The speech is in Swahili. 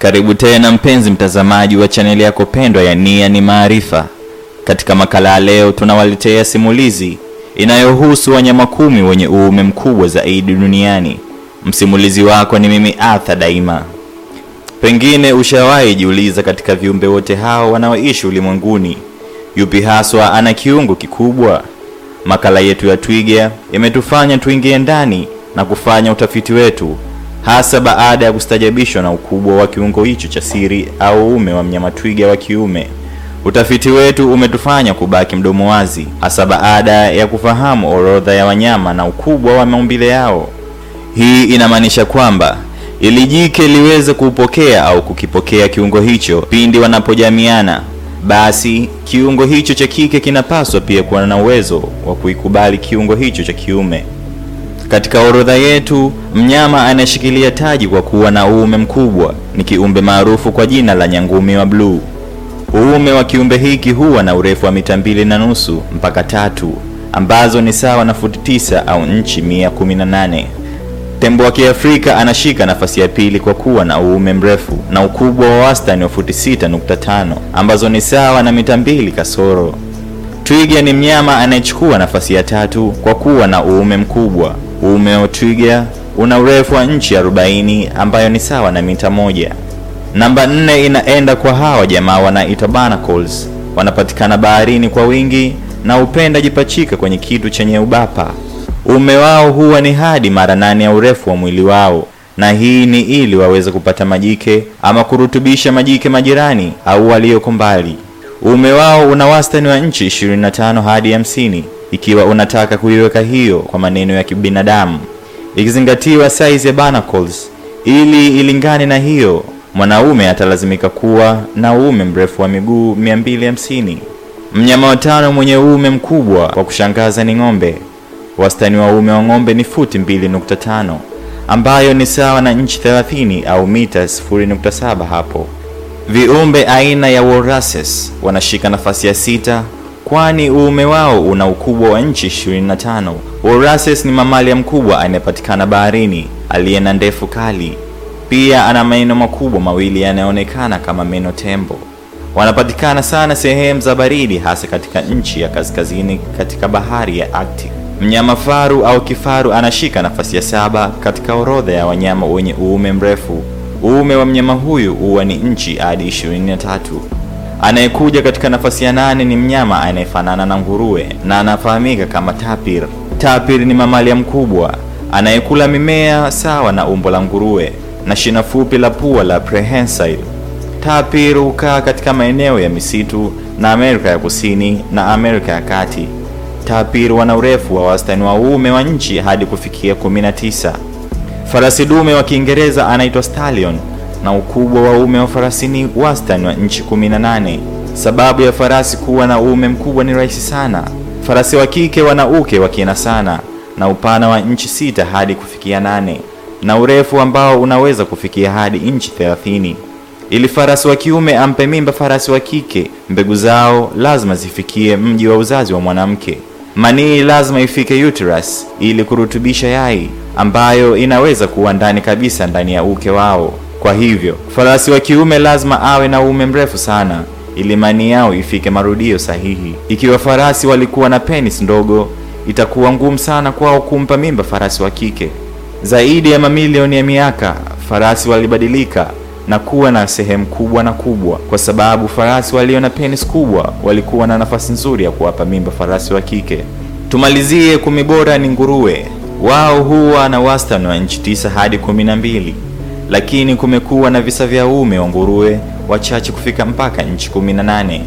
Karibu tena mpenzi mtazamaji wa chaneli yako pendwa ya Nia ni Maarifa. Katika makala ya leo tunawaletea simulizi inayohusu wanyama kumi wenye uume mkubwa zaidi duniani. Msimulizi wako ni mimi Arthur Daima. Pengine ushawahi jiuliza, katika viumbe wote hao wanaoishi ulimwenguni, yupi haswa ana kiungo kikubwa? Makala yetu ya twiga imetufanya tuingie ndani na kufanya utafiti wetu hasa baada ya kustajabishwa na ukubwa wa kiungo hicho cha siri au ume wa mnyama twiga wa kiume. Utafiti wetu umetufanya kubaki mdomo wazi, hasa baada ya kufahamu orodha ya wanyama na ukubwa wa maumbile yao. Hii inamaanisha kwamba ili jike liweze kuupokea au kukipokea kiungo hicho pindi wanapojamiana, basi kiungo hicho cha kike kinapaswa pia kuwa na uwezo wa kuikubali kiungo hicho cha kiume. Katika orodha yetu, mnyama anayeshikilia taji kwa kuwa na uume mkubwa ni kiumbe maarufu kwa jina la nyangumi wa bluu. Uume wa kiumbe hiki huwa na urefu wa mita mbili na nusu mpaka tatu ambazo ni sawa na futi tisa au nchi mia kumi na nane. Tembo wa Kiafrika anashika nafasi ya pili kwa kuwa na uume mrefu na ukubwa wa wastani wa futi sita nukta tano ambazo ni sawa na mita mbili kasoro. Twiga ni mnyama anayechukua nafasi ya tatu kwa kuwa na uume mkubwa. Uume wa twiga una urefu wa nchi 40 ambayo ni sawa na mita moja. Namba nne inaenda kwa hawa jamaa wanaitwa barnacles. Wanapatikana baharini kwa wingi na hupenda jipachika kwenye kitu chenye ubapa. Uume wao huwa ni hadi mara nane ya urefu wa mwili wao, na hii ni ili waweze kupata majike ama kurutubisha majike majirani au walioko mbali. Uume wao una wastani wa nchi 25 hadi 50 ikiwa unataka kuiweka hiyo kwa maneno ya kibinadamu, ikizingatiwa size ya barnacles. Ili ilingane na hiyo, mwanaume atalazimika kuwa na uume mrefu wa miguu 250. Mnyama wa tano mwenye uume mkubwa wa kushangaza ni ng'ombe. Wastani wa uume wa ng'ombe ni futi 2.5 ambayo ni sawa na inchi 30 au mita 0.7 hapo. Viumbe aina ya walruses wanashika nafasi ya sita kwani uume wao una ukubwa wa nchi 25. Walruses ni mamalia mkubwa anayepatikana baharini aliye na ndefu kali. Pia ana meno makubwa mawili yanayoonekana kama meno tembo. Wanapatikana sana sehemu za baridi, hasa katika nchi ya kaskazini katika bahari ya Arctic. Mnyama faru au kifaru anashika nafasi ya saba katika orodha ya wanyama wenye uume mrefu. Uume wa mnyama huyu huwa ni inchi hadi 23. Anayekuja katika nafasi ya nane ni mnyama anayefanana na nguruwe na anafahamika kama tapir. Tapir ni mamalia mkubwa anayekula mimea sawa na umbo la nguruwe na shina fupi la pua la prehensile. Tapir hukaa katika maeneo ya misitu na Amerika ya Kusini na Amerika ya Kati. Tapir wana urefu wa wastani wa uume wa nchi hadi kufikia 19. Farasi dume wa Kiingereza anaitwa stallion na ukubwa wa ume wa farasi ni wastani wa nchi 18. Sababu ya farasi kuwa na ume mkubwa ni rahisi sana. Farasi wa kike wana uke wa kina sana na upana wa nchi sita hadi kufikia nane na urefu ambao unaweza kufikia hadi inchi 30. Ili farasi wa kiume ampe mimba farasi wa kike, mbegu zao lazima zifikie mji wa uzazi wa mwanamke. Manii lazima ifike uterus ili kurutubisha yai ambayo inaweza kuwa ndani kabisa ndani ya uke wao. Kwa hivyo farasi wa kiume lazima awe na uume mrefu sana ili mani yao ifike marudio sahihi. Ikiwa farasi walikuwa na penis ndogo, itakuwa ngumu sana kwao kumpa mimba farasi wa kike. Zaidi ya mamilioni ya miaka, farasi walibadilika na kuwa na sehemu kubwa na kubwa, kwa sababu farasi walio na penis kubwa walikuwa na nafasi nzuri ya kuwapa mimba farasi wa kike. Tumalizie kumi bora ni nguruwe. Wao huwa na wastani wa nchi tisa hadi kumi na mbili lakini kumekuwa na visa vya uume wa nguruwe wachache kufika mpaka nchi 18.